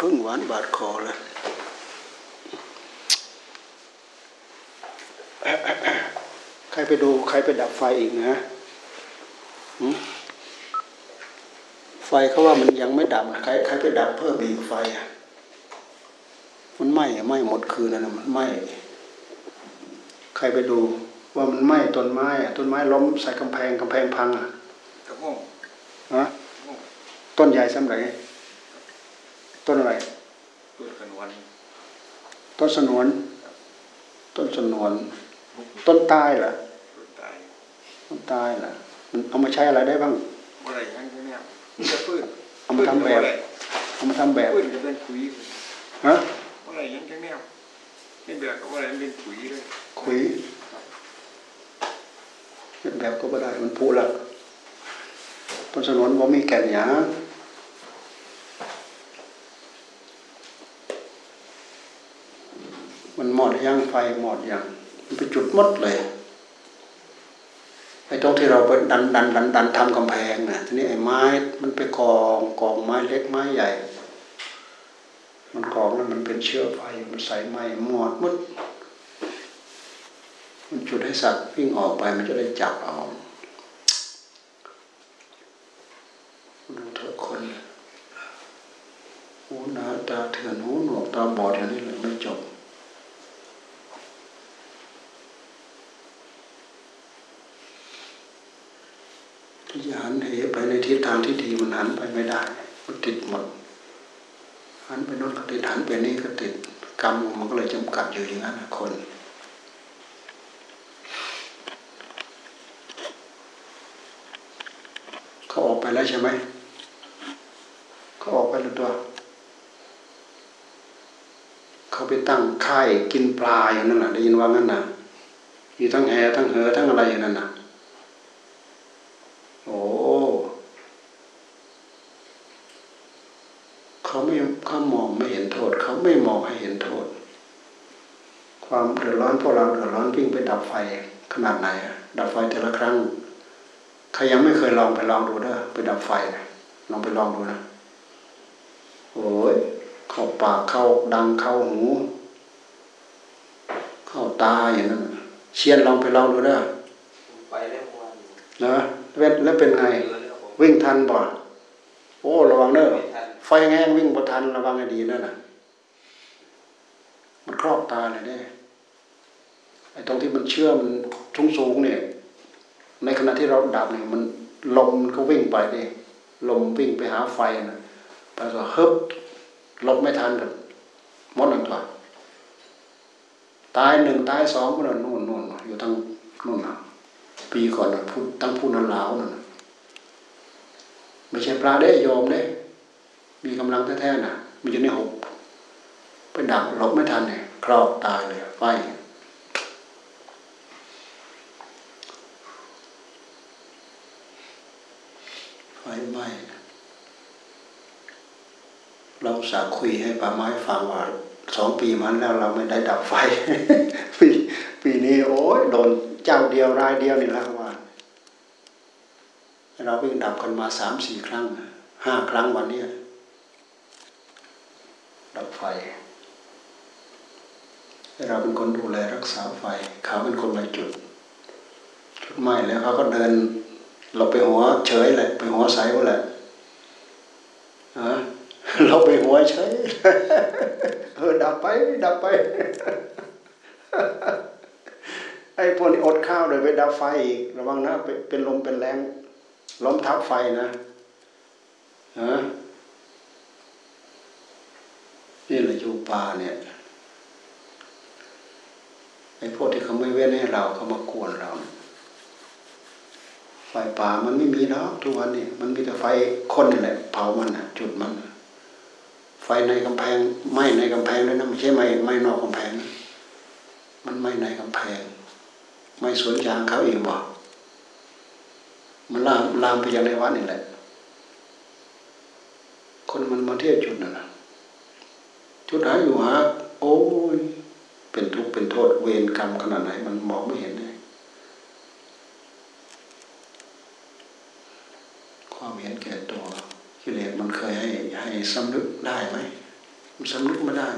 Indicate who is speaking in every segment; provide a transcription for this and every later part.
Speaker 1: พึ่งหวานบาดคอเลยใครไปดูใครไปดับไฟอีกนะหืมไฟเขาว่ามันยังไม่ดับนะใครใครไปดับเพิ่มอีกไฟอะมันไหม้อะไหม้หมดคืนนะนะมันไหม้ใครไปดูว่ามันไหม้ต้นไม้อะต้นไม้ล้มใส่กำแพงกำแพงพังอะ
Speaker 2: กระห้อง
Speaker 1: ฮะต้นใหญ่สำไหนต้นอะไร
Speaker 2: ต้นกันวัน
Speaker 1: ต้นสนวน ต้นสนวน ต้นตายเหรอ
Speaker 2: ต้นตาย
Speaker 1: ต้นตายเหรอมันเอามาใช้อะไรได้บ้าง
Speaker 2: เมื่อไรงั้นแค่เนี้ยมันจะพืช
Speaker 1: เอามาทำแบบเอามาทำแบบ
Speaker 2: พืชจะเป็นปุ๋ย
Speaker 1: ฮะ
Speaker 2: เมื่อไรงั้นแค่เนี้ยนี่แบบก็เมื่อไรเป็นปุ๋ยเลย
Speaker 1: ขุยเป็นแบบก็ไม่ได้มันพุละต้นสนวนว่ามีแก่นหยา มันหมดยังไฟหมดยังมันไปจุดหมดเลยไอ้ตรงที่เราไปดันดันดันดันทำกำแพงนะทีนี้ไอ้ไม้มันไปกองกองไม้เล็กไม้ใหญ่ มันกองแล้วมันเป็นเชื้อไฟมันใส่ไหม้หมดมดมันจุดให้สัตว์วิ่งออกไปมันจะได้จับเอาดูเถอะคนหูหนาตาเถื่อนหูหนวกตาบอดอย่างนี้เลยไม่จบ ที่จะหันเหไปในทิศทางที่ดีมันหันไปไม่ได้มันติดหมดหันไปโน้นก็ติดหันไปนี่ก็ติดกรรมมันก็เลยจำกัดอยู่อย่างนั้นคนเขาออกไปแล้วใช่ไหมเขาออกไปแล้วตัวเขาไปตั้งค่ายกินปลาอยู่นั่นแหละได้ยินว่างั้นนะมีทั้งแหทั้งเหอทั้งอะไรอยู่นั่นนะโอ้ เขาไม่เขามองไม่เห็นโทษ เขา ไม่มองให้เห็นโทษ ความเดือดร้อนพวกเราเดือดร้อนวิ่งไปดับไฟขนาดไหนอะดับไฟแต่ละครั้งใครยังไม่เคยลองไปลองดูเด้อไปดับไฟนะลองไปลองดูนะโอ้ยเข้าปากเข้าดังเข้าหู เข้าตาอย่างนั้นน่ะเชียนลองไปลองดูเด้อ
Speaker 3: ไปแล้วเมื่อวาน
Speaker 1: นะแล้วแล้วเป็นไง
Speaker 3: เจอแล้วผม
Speaker 1: วิ่งทันบ่โอ้ระวังเด้อ
Speaker 3: ไม่ทัน
Speaker 1: ไฟแห้งวิ่งบ่ทันระวังให้ดีนั่นน่ะ มันครอบตาเลยเนี่ยไอ้ตรงที่มันเชื่อมสูงสูงเนี่ย ในขณะที่เราดับเนี่ยมันลมมันก็วิ่งไปดิลมวิ่งไปหาไฟนะไปก็ฮึบหลบไม่ทันกันหมดหนึ่งตัวตายหนึ่งตายสองก็นู่นนู่นอยู่ทั้งนู่นนะปีก่อนนะพูดตั้งพูดนันลาวนั่นน่ะไม่ใช่ปลาได้โยมเด้มีกำลังแท้ๆนะมันอยู่ในหก ไปดับหลบไม่ทันเนี่ยครอบตายเลยไฟไฟไหม้เราสาคุยให้ป่าไม้ฟังว่าสองปีมันแล้วเราไม่ได้ดับไฟ ปีปีนี้โอ้ยโดนเจ้าเดียวรายเดียวนี่ละว่าเราวิ่งดับกันมาสามสี่ครั้งห้าครั้งวันเนี้ยดับไฟ ให้เราเป็นคนดูแลรักษาไฟ เขาเป็นคนมาจุดจุดไหม้แล้วเขาก็เดินเราไปหัวเฉยแหละ ไปหัวใสหมดแหละฮะเราไปหัวเฉยเออดับไปดับไป ไอ้พวกนี้อดข้าวเลยไปดับไฟอีกระวังนะเป็นลมเป็นแรงล้มทับไฟนะฮะนี่แหละอยู่ป่าเนี่ย ไอ้พวกที่เขาไม่เว้นให้เราเขามากวนเราเนี่ยไฟป่ามันไม่มีแล้วทุกวันนี้มันมีแต่ไฟคนนี่แหละ เผามันนะจุดมันนะไฟในกำแพงไหม้ในกำแพงด้วยนะไม่ใช่ไหม้ไหม้นอกกำแพงนะมันไหม้ในกำแพงไหม้สวนยางเขาเองบอกมันลามลามไปยังในวัดนี่แหละ คนมันมาเที่ยวจุดนั่นนะจุดหาอยู่หาโอ้ย เป็นทุกข์เป็นโทษเวรกรรมขนาดไหน มันมองไม่เห็นเลยความเห็นแก่ตัวกิเลสมันเคยให้ให้สำนึกได้ไหมมันสำนึกไม่ได้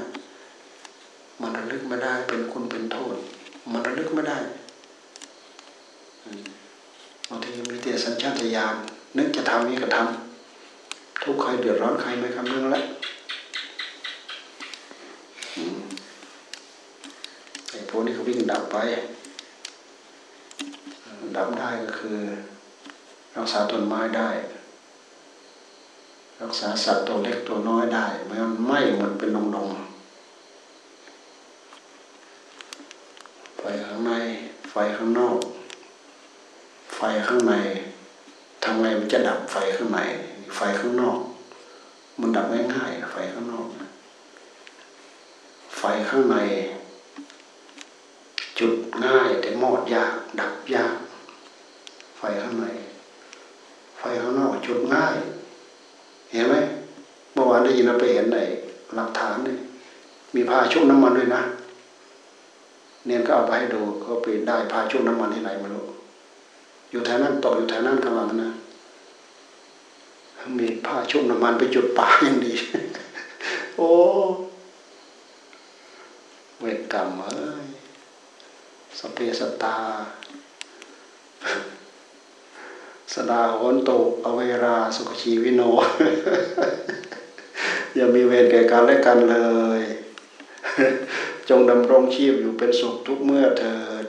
Speaker 1: มันระลึกไม่ได้เป็นคุณเป็นโทษ มันระลึกไม่ได้บางทีมีแต่สัญชาตญาณนึกจะทำนี่ก็ทำทุกใครเดือดร้อนใครไม่คำนึงแล้ว นี้เขาวิ่งดับไป ดับได้ก็คือรักษาต้นไม้ได้ รักษาสัตว์ตัวเล็กตัวน้อยได้ไม่มันไหม้หมดเป็นดงๆไฟข้างใน ไฟข้างนอก ไฟข้างในทำไงมันจะดับไฟข้างใน ไฟข้างนอก มันดับง่ายๆไฟข้างนอก ไฟข้างใน จุดง่ายแต่มอดยาก ดับยาก ไฟข้างในไฟข้างนอกจุดง่าย เห็นไหมเมื่อวานได้ยินเราไปเห็นในหลักฐานนี่มีผ้าชุบน้ำมันด้วยนะเนียนก็เอาไปให้ดูเขาไปได้ผ้าชุบน้ำมันที่ไหนม่รู้อยู่แถวนั้นตกอยู่แถวนั้นกำลังนะมีผ้าชุบน้ำมันไปจุดป่าอย่างดี โอ้เวรกรรมเอ้ย สเปสตา สดาโหนโตอเวราสุขชีวิโน อย่ามีเวรแก่กันและกันเลย จงดำรงชีพอยู่เป็นสุขทุกเมื่อเถิด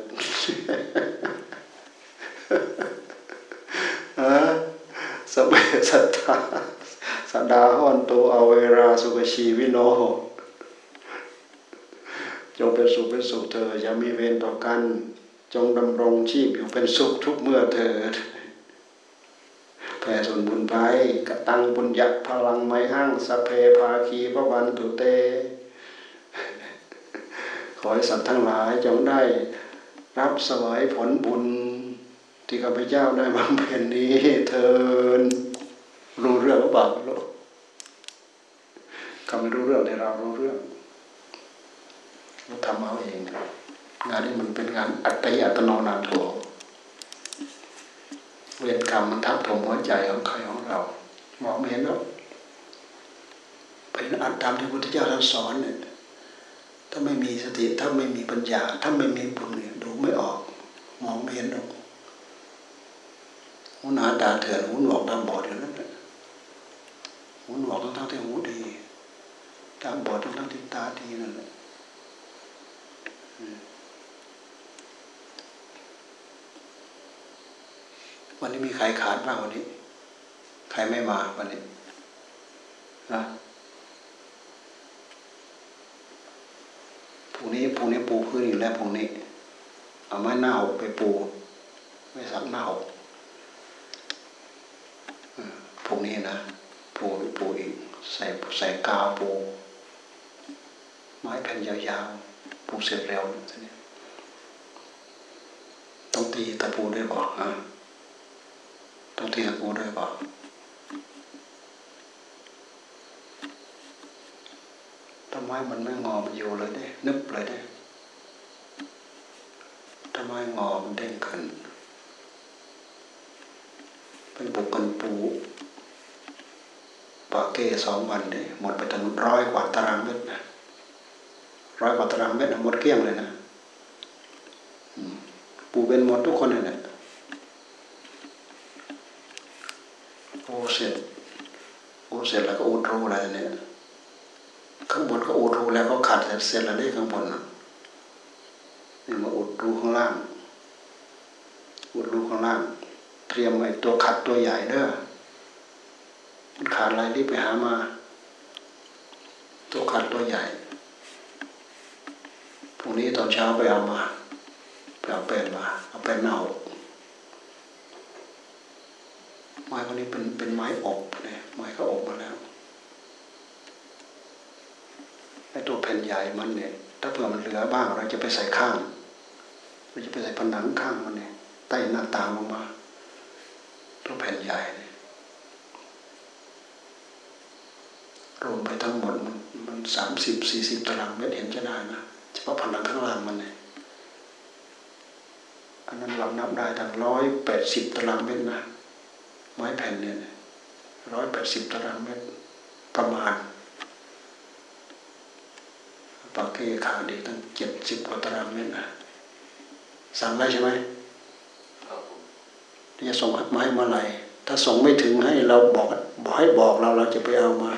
Speaker 1: สเปสตตาสดาหอนโตอเวราสุขชีวิโน จงเป็นสุขเป็นสุขเถิดอย่ามีเวรต่อกัน จงดำรงชีพอยู่เป็นสุขทุกเมื่อเถิดแผ่ส่วนบุญไปกตังบุญยักพลังไม้ห้างสเพภาคีพระวันตุเต ขอให้สัตว์ทั้งหลายจงได้ รับสวยผลบุญ ที่ข้าพเจ้าได้บำเพ็ญนี้เทินรู้เรื่องหรือเปล่าลูกเขาไม่รู้เรื่องแต่เรารู้เรื่อง ทำเอาเองงานนี้มันเป็นงานอัตติอัตโนนาโถเวรกรรมมันทับถมหัวใจของใครของเรามองไม่เห็นหรอกเป็นอัตตามที่พระพุทธเจ้าท่านสอนเนี่ยถ้าไม่มีสติถ้าไม่มีปัญญา ถ้าไม่มีบุญเนี่ยดูไม่ออกมองไม่เห็นหรอกหูหนาตาเถื่อนหูหนวกตาบอดอย่างนั้นแหละหูหนวกทั้งที่หูดีตาบอดทั้งที่ตาดีนั่นแหละ วันนี้มีใครขาดบ้างวันนี้ ใครไม่มาวันนี้นะพรุ่งนี้พรุ่งนี้ปูพื้นอีกแล้วพรุ่งนี้ เอาไม้หน้าหกไปปู ไม่สักหน้าหกพรุ่งนี้นะปูไปปูอีก ใส่ใส่กาวปู ไม้แผ่นยาวๆปูเสร็จเร็วทีนี้ต้องตีตะปูด้วยบอกฮะ ต้องตีตะปูด้วยบอกทำไมมันไม่งอมันอยู่เลยเด้นึบเลยเด้ทำไมงอมันเด้งขึ้นไปบุกกันปูปาเก้สองวันเด้หมดไปถึงร้อยกว่าตารางเมตรนะร้อยกว่าตารางเมตรหมดเกลี้ยงเลยนะปูเป็นหมดทุกคนเลยนี่ยโอเสร็จโอเส ร็จแล้วก็อุดรูอะไรเนี่ยข้างบนก็อุดรูแล้วก็ขัดเสร็จแล้วได้ข้างบนนี่มาอุดรูข้างล่าง อุดรูข้างล่าง เตรียมไอ้ตัวขัดตัวใหญ่เด้อมันขาดอะไรรีบไปหามา ตัวขัดตัวใหญ่พรุ่งนี้ตอนเช้าไปเอามาไปเอาเป็นมาเอาเป็นเน่าไม้พวกนี้เป็นเป็นไม้อบเนี่ย ไม้เขาอบมาแล้วไอ้ตัวแผ่นใหญ่มันเนี่ย ถ้าเผื่อมันเหลือบ้าง เราจะไปใส่ข้างเราจะไปใส่ผนังข้างมันเนี่ยใต้หน้าต่างลงมา ตัวแผ่นใหญ่เนี่ยรวมไปทั้งหมดมันมันสามสิบสี่สิบตารางเมตรเห็นจะได้นะเฉพาะผนังข้างล่างมันเนี่ยอันนั้นเรานับได้ทั้งร้อยแปดสิบตารางเมตรนะไม้แผ่นเนี่ย ร้อยแปดสิบตารางเมตรประมาณปากเกขาเดีตั้งเจ็ดสิบกว่าตารางเมตรนะสั่งได้ใช่ไหมที่จะส่งมาให้เมื่อไหร่ถ้าส่งไม่ถึงให้เราบอกบอกให้บอกเราเราจะไปเอามา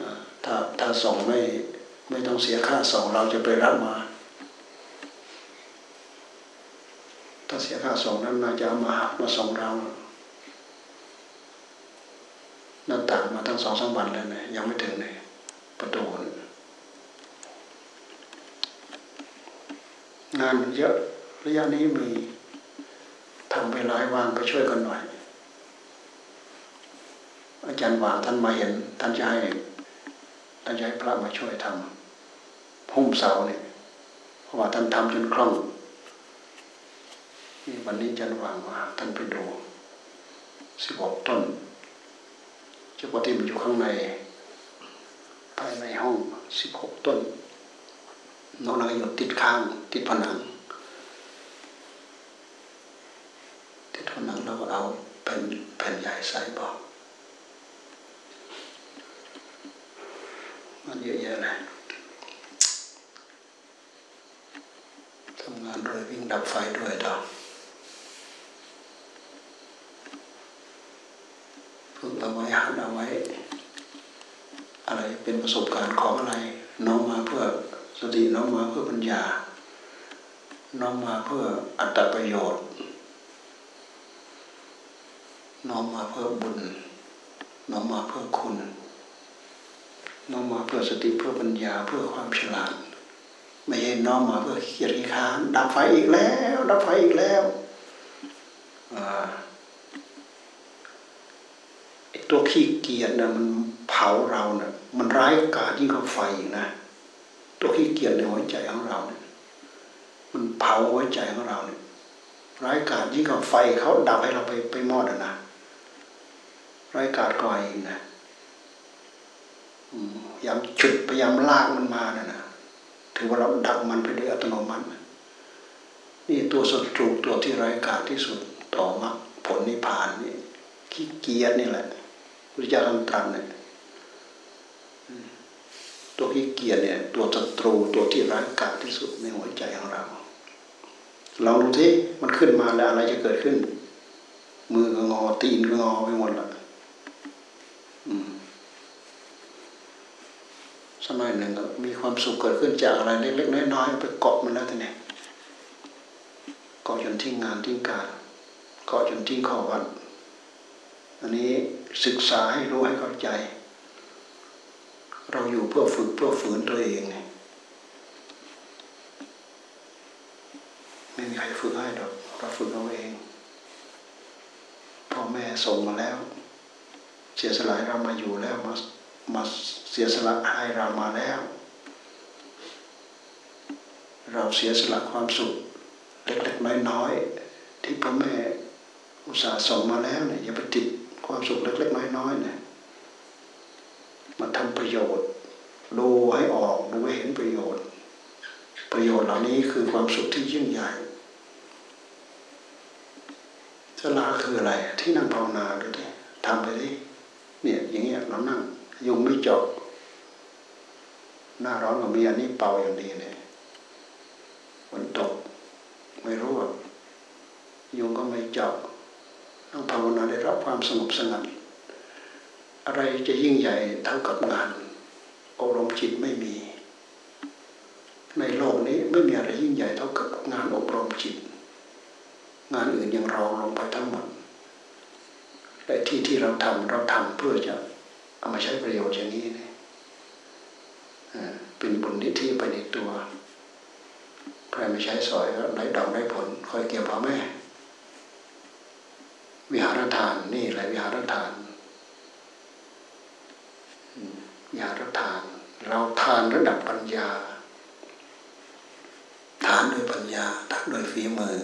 Speaker 1: อ่าถ้าถ้าส่งไม่ไม่ต้องเสียค่าส่งเราจะไปรับมา ถ้าเสียค่าส่งนั้นเราจะเอามาหักมาส่งเรา หน้าต่างมาตั้งสองสามวันแล้วนี่ยังไม่ถึงเลยประตูงานมันเยอะระยะนี้มีทำเวลาให้ว่างไปช่วยกันหน่อย อาจารย์หวางท่านมาเห็นท่านจะให้ท่านจะให้พระมาช่วยทำพุ่มเสาเนี่ยเพราะว่าท่านทำจนคล่องวันนี้อาจารย์หวางมาท่านไปดูสิบหกต้น เจ้าปฏิมันอยู่ข้างในภายในห้องสิบหกต้นนอกนั้นอยู่ติดข้างติดผนัง ติดผนังเราก็เอาแผ่นแผ่นใหญ่ใส่บอกมันเยอะแยะเลยทำงานด้วยวิ่งดับไฟด้วยดอกฝึกเอาไว้หัดเอาไว้ อะไรเป็นประสบการณ์ของอะไร น้องมาเพื่อสติน้องมาเพื่อปัญญา น้องมาเพื่ออัตประโยชน์ น้องมาเพื่อบุญ น้องมาเพื่อคุณ น้องมาเพื่อสติเพื่อปัญญาเพื่อความฉลาด ไม่ใช่น้องมาเพื่อเขียดขี้ค้านดับไฟอีกแล้ว ดับไฟอีกแล้วอตัวขี้เกียจนะมันเผาเราเนะ่ะ มันร้ายกาจยิ่งกว่าไฟนะ ตัวขี้เกียจในหัวใจของเราเนี่ยมันเผาหัวใจของเราเนี่ยร้ายกาจยิ่งกว่าไฟเขาดับให้เราไปไปมอดอะนะร้ายกาจก่อยอีกนะพยายามฉุดพยายามลากมันมานะนะถือว่าเราดับมันไปโดยอัตโนมัตินี่ตัวศัตรูตัวที่ร้ายกาจที่สุดต่อมรรคผลนิพพานนี่ขี้เกียจนี่แหละพุทธเจ้าท่านตรัสเนี่ย ตัวขี้เกียจเนี่ยตัวศัตรูตัวที่ร้ายกาจที่สุดในหัวใจของเราลองดูที่มันขึ้นมาแล้วอะไรจะเกิดขึ้น มือก็งอตีนก็งอไปหมดละอืมสมัยหนึ่งก็มีความสุขเกิดขึ้นจากอะไรเล็กๆน้อยๆไปเกาะมันแล้วทีนี้เกาะจนทิ้งงานทิ้งการเกาะจนทิ้งข้อวัดอันนี้ศึกษาให้รู้ให้เข้าใจ เราอยู่เพื่อฝึกเพื่อฝืนตัวเองไงไม่มีใครฝึกให้หรอกเราฝึกเอาเองพ่อแม่ส่งมาแล้ว เสียสละเรามาอยู่แล้วมามาเสียสละให้เรามาแล้ว เราเสียสละความสุขเล็กๆน้อยๆที่พ่อแม่อุตส่าห์ส่งมาแล้วเนี่ยอย่าไปติดความสุขเล็กๆน้อยๆเนี่ย มาทำประโยชน์ ดูให้ออกดูให้เห็นประโยชน์ ประโยชน์เหล่านี้คือความสุขที่ยิ่งใหญ่สลาคืออะไร ที่นั่งภาวนาดูดิทำไปดิเนี่ยอย่างเงี้ยเรานั่งยุงไม่เจาะหน้าร้อนก็มีอันนี้เป่าอย่างดีเนี่ยฝนตกไม่รู้ว่ายุงก็ไม่เจาะนั่งภาวนาได้รับความสงบสงัด อะไรจะยิ่งใหญ่เท่ากับงาน อบรมจิตไม่มี ในโลกนี้ไม่มีอะไรยิ่งใหญ่เท่ากับงานอบรมจิต งานอื่นยังรองลงไปทั้งหมดแต่ที่ที่เราทำเราทำเพื่อจะเอามาใช้ประโยชน์อย่างนี้เนี่ยเป็นบุญนิธิไปในตัวใครไม่ใช้สอยก็ได้ดอกได้ผลคอยเกี่ยวพ่อแม่ วิหารทานนี่แหละวิหารทาน วิหารทาน เราทานระดับปัญญา ทานด้วยปัญญาทักด้วยฝีมือ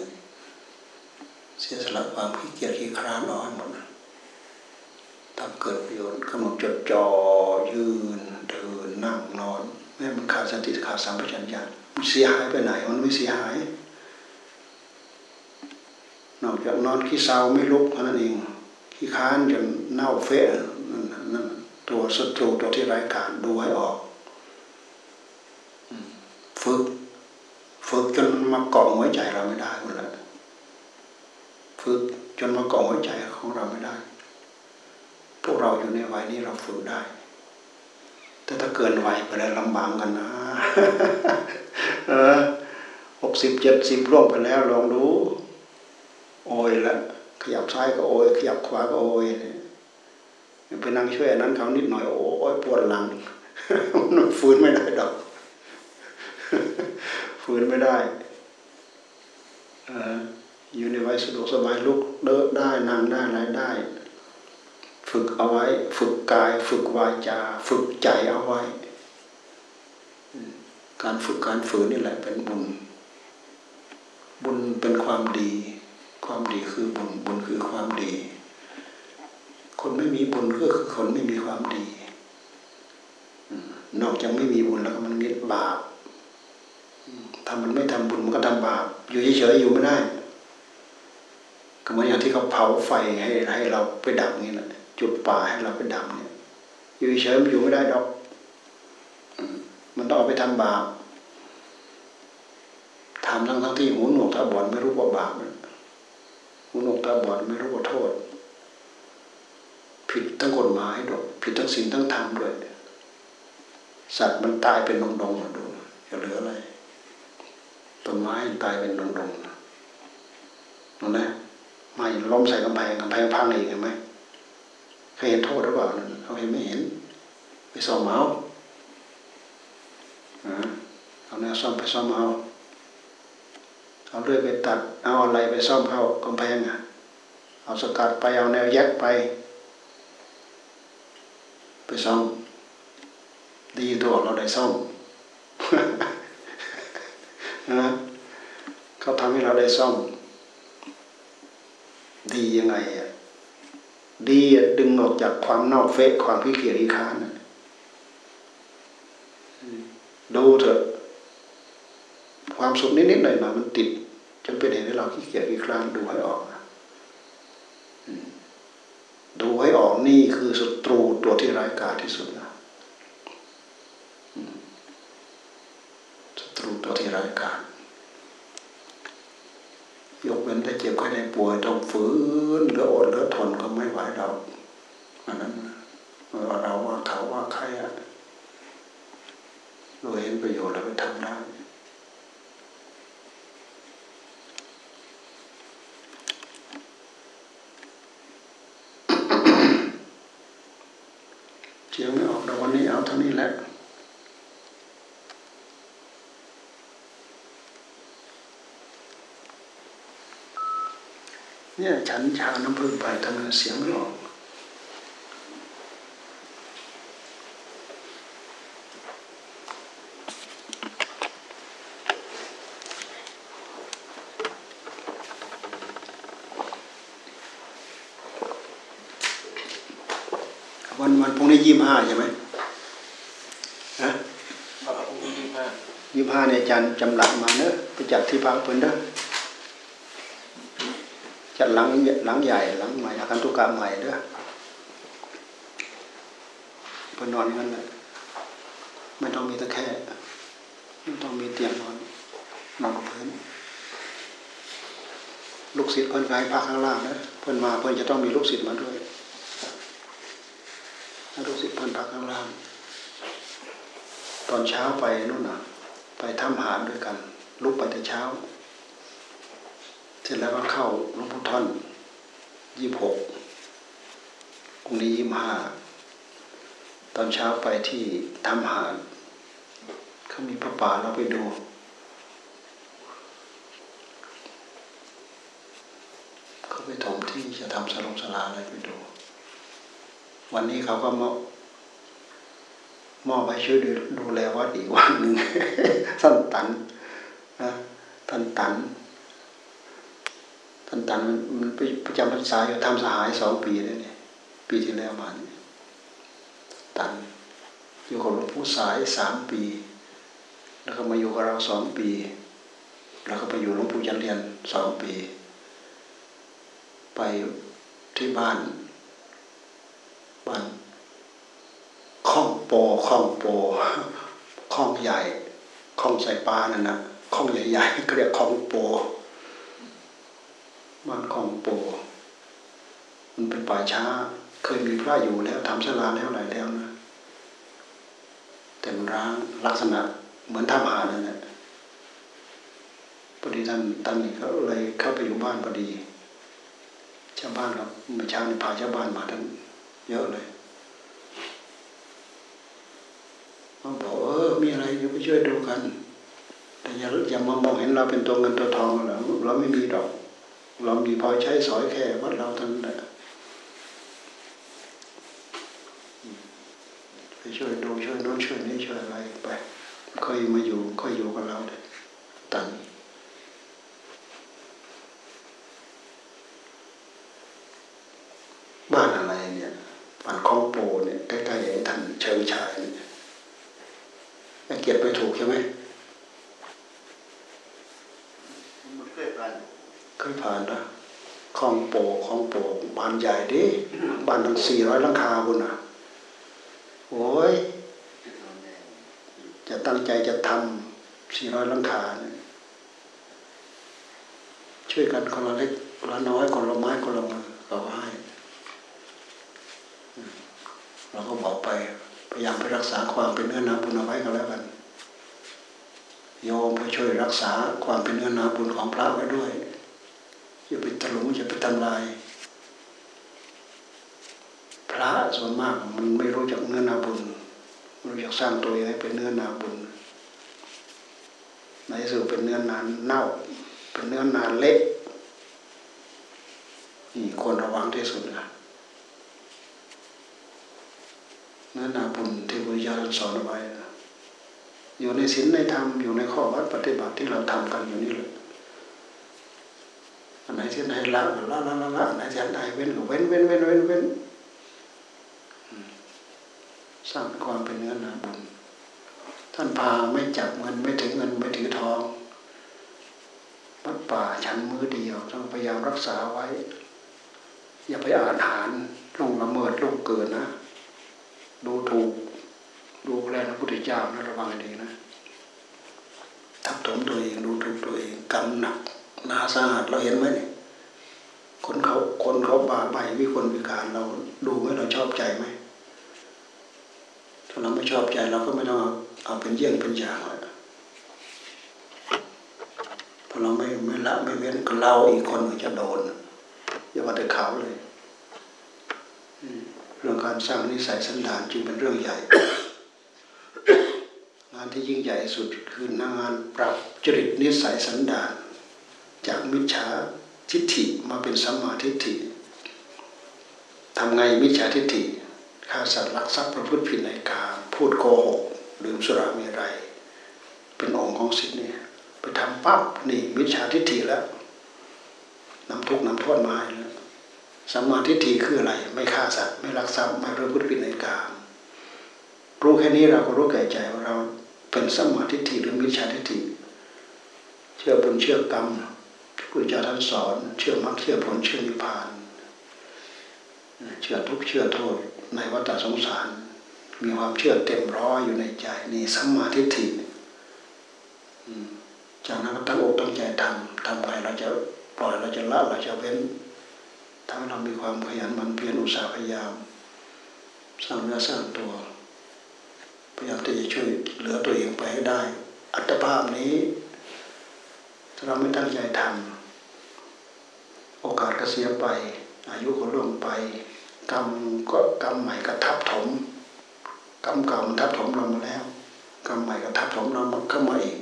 Speaker 1: เสียสละความขี้เกียจขี้คร้านอ่อนหมดทำเกิดประโยชน์กำหนดจดจ่อยืนเดินนั่งนอนแม้มันขาดสติขาดสัมปชัญญะมันเสียหายไปไหนมันไม่เสียหายนอกจากนอนขี้เศร้าไม่ลุกเท่านั้นเองขี้ค้านจนเน่าเฟะ ตัวศัตรูตัวที่ร้ายกาจดูให้ออกฝึกฝึกจนมันมาเกาะหัวใจเราไม่ได้หมดแล้วฝึกจนมาเกาะหัวใจของเราไม่ได้ พวกเราอยู่ในวัยนี้เราฝึกได้ แต่ถ้าเกินวัยไปแล้วลำบากกันนะหกสิบเจ็ดสิบล่วงไปแล้วลองดู โอยละขยับซ้ายก็โอย ขยับขวาก็โอย ไปนั่งช่วยอันนั้นเขานิดหน่อยโอ้ยปวดหลังมันฟื้นไม่ได้ดอกฟื้นไม่ได้อออยู่ในวัยสะดวกสบายลุกเดินได้นั่งได้อะไรได้ ฝึกเอาไว้ ฝึกกาย ฝึกวาจา ฝึกใจเอาไว้ การฝึกการฝืนนี่แหละเป็นบุญ บุญเป็นความดี ความดีคือบุญบุญคือความดี คนไม่มีบุญก็คือคนไม่มีความดีนอกจากไม่มีบุญแล้วมันมีบาปถ้ามันไม่ทำบุญมันก็ทำบาป อยู่เฉยๆอยู่ไม่ได้ ก็เหมือนอย่างที่เขาเผาไฟให้ให้เราไปดับนี่แหละจุดป่าให้เราไปดับเนี่ย อยู่เฉยๆมันอยู่ไม่ได้ดอก มันต้องเอาไปทำบาปทำทั้งทั้งที่หูหนวกตาบอดไม่รู้ว่าบาปหูหนวกตาบอดไม่รู้ว่าโทษ ผิดทั้งกฎหมายด้วยผิดทั้งศีลทั้งธรรมด้วยสัตว์มันตายเป็นดงๆดูจะเหลืออะไรต้นไม้ตายเป็นดงๆนั่นนะไม่ล้มใส่กำแพงกำแพงพังอีกเห็นไหมเคยเห็นโทษหรือเปล่านั่นเขาเห็นไม่เห็นไปซ่อมเอาเอาแนวซ่อมไปซ่อมเอาเอาเลื่อยไปตัด เอาอะไรไปซ่อมเข้ากำแพงอะเอาสกัดไปเอาแนวแยกไป ซ่อม ดีตัวเราได้ซ่อมนะเขาทำให้เราได้ซ่อม ดียังไงอะดีดึงออกจากความนอกเฟะความขี้เกียจอีคานดูเถอะ ความสุขนิดๆหน่อยๆมันติดจนเป็นเหตุให้เราขี้เกียจอีคลานดูให้ออกดูให้ออกนี่คือศัตรู ตัวที่ร้ายกาจที่สุดนะศัตรูตัวที่ร้ายกาจยกเว้นแต่เจ็บไข้ได้ป่วยต้องฝืนเหลืออดเหลือทนก็ไม่ไหวเราอันนั้นเราว่าเขาว่าใครอะเราเห็นประโยชน์แล้วไปทำได้ เสียงไม่ออกดอกวันนี้เอาเท่านี้แหละเนี่ยฉันชาน้ำพึ่งไปทำไมเสียงไม่ออก วัน วันพรุ่งนี้ยี่ห้าใช่ไหมฮะ
Speaker 3: ครับผมยี่ห้า
Speaker 1: เนี่ยอาจารย์จำหลักมาเนอะไปจัดที่พักเพิ่นเด้อจัดหลังหลังใหญ่หลังใหม่อาคารตุกะใหม่เด้อเพิ่นนอนงั้นแหละไม่ต้องมีตะแคร่ไม่ต้องมีเตียงนอนนอนกับพื้นลูกศิษย์เพิ่นก็ให้พักข้างล่างนะเพิ่นมาเพิ่นจะต้องมีลูกศิษย์มาด้วย ลูกศิษย์พิ่นพักข้างล่าง ตอนเช้าไปนู่นน่ะ ไปถ้ำหาด้วยกัน ลุกไปแต่เช้า เสร็จแล้วก็เข้าลวงพุทธอนยี่หกองค์นี้ยี่ห้าตอนเช้าไปที่ถ้ำหาเขามีพระป่าเราไปดูเขาไปถมที่จะทำสลงสลาอะไรไปดู วันนี้เขาก็มอบมอบให้ช่วยดูดูแลวัดอีกวันหนึ่งท่านตันนะท่านตันท่านตันมันมันไปประจำพรรษาอยู่ทำสหายสองปีแล้วเนี่ยปีที่แล้วมาเนี่ยตันอยู่กับหลวงปู่สายสามปี แล้วก็มาอยู่กับเราสองปี แล้วก็ไปอยู่หลวงปู่ยันเรียนสองปี ไปที่บ้าน บ้านข้องโปข้องโปข้องใหญ่คลองใส่ปลานั่นนะคลองใหญ่ๆก็เรียกคลองโปบ้านคลองโปมันเป็นป่าช้า เคยมีพระอยู่แล้วทำศาลาแล้วหลายแล้วนะแต่มันร้างลักษณะเหมือนท่าหานั่นแหละพอดีท่านท่านนี่ก็เลยเข้าไปอยู่บ้านพอดีชาวบ้านครับเมื่อเช้านี่พาชาวบ้านมาทั้ง เยอะเลยเขาบอกเออ มีอะไรเดี๋ยวไปช่วยดูกัน แต่อย่าอย่ามามองเห็นเราเป็นตัวเงินตัวทองเราเราไม่มีดอก เรามีพอใช้สอยแค่วัดเราเท่านั้นแหละไปช่วยดูช่วยโน้นช่วยนี้ช่วยอะไรไปเคยมาอยู่เคยอยู่กับเราเลยตันบ้านอะไรเนี่ย บ้านคลองโปเนี่ยใกล้ๆไอ้ท่านเชิงชายเนี่ยไอ้เกียรติไปถูกใช่ไหม
Speaker 3: มันเคยผ่าน
Speaker 1: เคยผ่านนะคลองโปคลองโปบ้านใหญ่ดิบ้านตั้งสี่ร้อยหลังคาบุญนะโอ้ยจะตั้งใจจะทำสี่ร้อยหลังคาเนี่ยช่วยกันคนละเล็กคนละน้อยคนละไม้คนละมือเราก็ให้อืมเรา ก็บอกไป พยายามไปรักษาความเป็นเนื้อนาบุญเอาไว้ก็แล้วกัน โยมไปช่วยรักษาความเป็นเนื้อนาบุญของพระไว้ด้วยอย่าไปถลุงอย่าไปทำลายพระส่วนมากมันไม่รู้จักเนื้อนาบุญไม่รู้จักสร้างตัวเองให้เป็นเนื้อนาบุญในที่สุดเป็นเนื้อนาเน่า เป็นเนื้อนาเละนี่ควรระวังที่สุดนะ นื้อนาบุญที่พระพุทธเจ้าสอนเอาไว้ อยู่ในศีลในธรรมอยู่ในข้อวัดปฏิบัติที่เราทำกันอยู่นี่แหละอันไหนที่ไหนละละละละละอันไหนที่ไหนเว้นก็เว้นเว้นเว้นเว้นเว้นสร้างความเป็นเนื้อนาบุญท่านพาไม่จับเงินไม่ถือเงินไม่ถือทองวัดป่าฉันมือเดียวต้องพยายามรักษาไว้ อย่าไปอาหารลงละเมิดลงเกินนะ ดูถูก ดูแลพระพุทธเจ้านะระวังให้ดีนะทับถมตัวเองดูถูกตัวเองกำหนักนาสาหัสเราเห็นไหมเนี่ยคนเขาคนเขาบาใบวิคนวิการเราดูไหมเราชอบใจไหมถ้าเราไม่ชอบใจเราก็ไม่ต้องเอาเป็นเยี่ยงเป็นอย่างเลยพอเราไม่ไม่ละไม่เว้นเราอีกคนหนึ่งจะโดนอย่าว่าแต่เขาเลย อืม เรื่องการสร้างนิสัยสันดานจึงเป็นเรื่องใหญ่ งานที่ยิ่งใหญ่สุดคือนางานปรับจริตนิสัยสันดาน จากมิจฉาทิฏฐิมาเป็นสัมมาทิฏฐิทำไงมิจฉาทิฏฐิฆ่าสัตว์ลักทรัพย์ประพฤติผิดในกามพูดโกหกดื่มสุรามีไรเป็นองค์ของสิทธิ์เนี่ยไปทำปั๊บนี่มิจฉาทิฏฐิแล้วนำทุกข์นำโทษมาให้แล้ว สัมมาทิฏฐิคืออะไร ไม่ฆ่าสัตว์ไม่ลักทรัพย์ไม่ประพฤติผิดในกามรู้แค่นี้เราก็รู้แก่ใจว่าเราเป็นสัมมาทิฏฐิหรือมิจฉาทิฏฐิเชื่อบุญเชื่อกรรมที่พระเจ้าท่านสอน เชื่อมรรคเชื่อผลเชื่อนิพพานเชื่อทุกเชื่อโทษในวัฏสงสาร มีความเชื่อเต็มร้อยอยู่ในใจนี่สัมมาทิฏฐิจากนั้นก็ตั้งอกตั้งใจทำทำไปเราจะปล่อยเราจะละเราจะเว้น ทำให้เรามีความขยันหมันเพียรอุตสาห์พยายามสร้างเนื้อสร้างตัว พยายามที่จะช่วยเหลือตัวเองไปให้ได้ อัตภาพนี้ถ้าเราไม่ตั้งใจทำโอกาสก็เสียไป อายุก็ล่วงไปกรรมก็กรรมใหม่ก็ทับถมกรรมเก่ามันทับถมเรามาแล้วกรรมใหม่ก็ทับถมเรามาเข้ามาอีก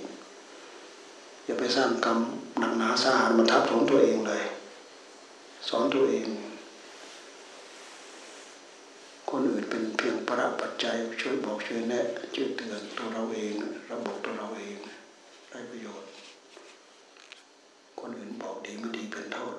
Speaker 1: อย่าไปสร้างกรรมหนักหนาสาหัสมาทับถมตัวเองเลย สอนตัวเอง คนอื่นเป็นเพียงประปัจจัย ช่วยบอกช่วยแนะช่วยเตือนตัวเราเองระบบตัวเราเองได้ประโยชน์ คนอื่นบอกดีไม่ดีเป็นโทษ